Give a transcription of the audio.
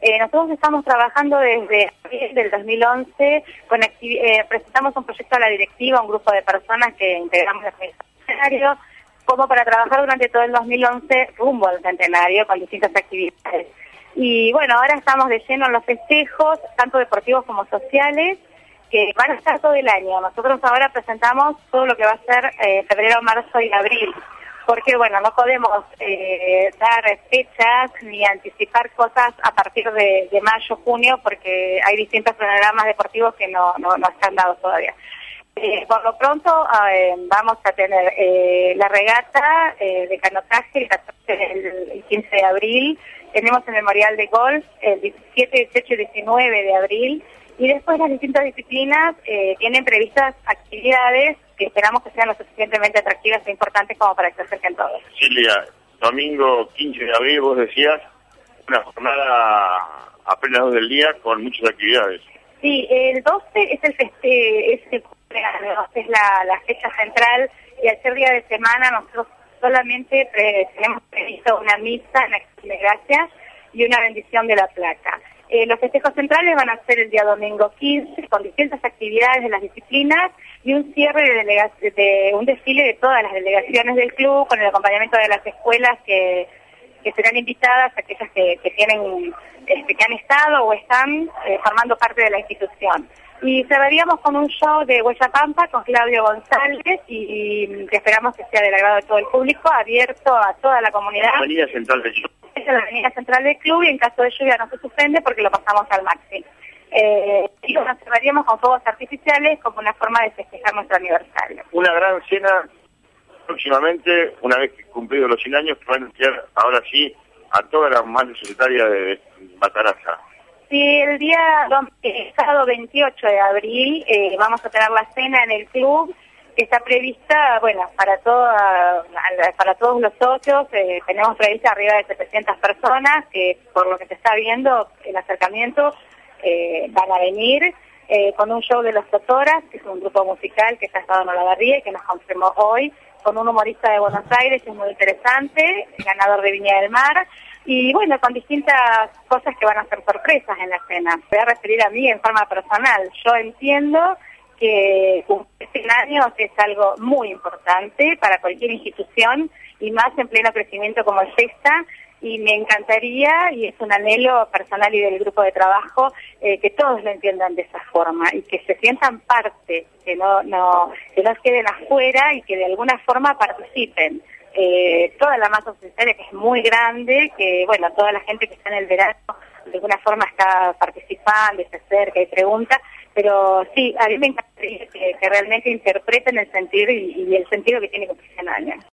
Eh, nosotros estamos trabajando desde abril del 2011, con eh, presentamos un proyecto a la directiva, un grupo de personas que integramos el centenario, como para trabajar durante todo el 2011 rumbo al centenario con distintas actividades. Y bueno, ahora estamos de lleno en los festejos, tanto deportivos como sociales, que van a estar todo el año. Nosotros ahora presentamos todo lo que va a ser eh, febrero, marzo y abril porque bueno, no podemos eh, dar fechas ni anticipar cosas a partir de, mayo, junio, porque hay distintos programas deportivos que no, no, están dados todavía. Eh, por lo pronto eh, vamos a tener la regata de canotaje el, el, 15 de abril, tenemos el memorial de golf el 17, 18 y 19 de abril, y después las distintas disciplinas tienen previstas actividades que esperamos que sean lo suficientemente atractivas e importantes como para que se acerquen todos. Silvia, domingo 15 de abril, vos decías, una jornada a plena luz del día con muchas actividades. Sí, el 12 es el feste es, el, es la, la fecha central y al ser día de semana nosotros solamente tenemos previsto una misa en acción de gracias y una bendición de la placa. Eh, los festejos centrales van a ser el día domingo 15 con distintas actividades de las disciplinas y un cierre de, un desfile de todas las delegaciones del club con el acompañamiento de las escuelas que, serán invitadas, aquellas que, tienen este, que han estado o están eh, formando parte de la institución. Y cerraríamos con un show de Huella Pampa con Claudio González y, que esperamos que sea del agrado de todo el público, abierto a toda la comunidad. Es la avenida central del club y en caso de lluvia no se suspende porque lo pasamos al máximo. Eh, y nos cerraríamos con fuegos artificiales como una forma de festejar nuestro aniversario. Una gran cena próximamente, una vez cumplidos los 100 años, que van a iniciar ahora sí a toda la madre secretaria de Bataraza. Sí, el día sábado 28 de abril eh, vamos a tener la cena en el club está prevista, bueno, para toda, para todos los socios, eh, tenemos prevista arriba de 700 personas, que por lo que se está viendo, el acercamiento eh, van a venir eh, con un show de los Totoras, que es un grupo musical que está estado en Olavarría y que nos confirmó hoy, con un humorista de Buenos Aires, que es muy interesante, ganador de Viña del Mar, y bueno, con distintas cosas que van a ser sorpresas en la escena. Voy a referir a mí en forma personal. Yo entiendo que cumplir 100 años es algo muy importante para cualquier institución y más en pleno crecimiento como es esta, y me encantaría, y es un anhelo personal y del grupo de trabajo, eh, que todos lo entiendan de esa forma y que se sientan parte, que no, no, que no queden afuera y que de alguna forma participen. Eh, toda la masa societaria que es muy grande, que bueno, toda la gente que está en el verano de alguna forma está participando, se acerca y pregunta, pero sí, a mí me encantaría que, realmente interpreten el sentir y, el sentido que tiene año.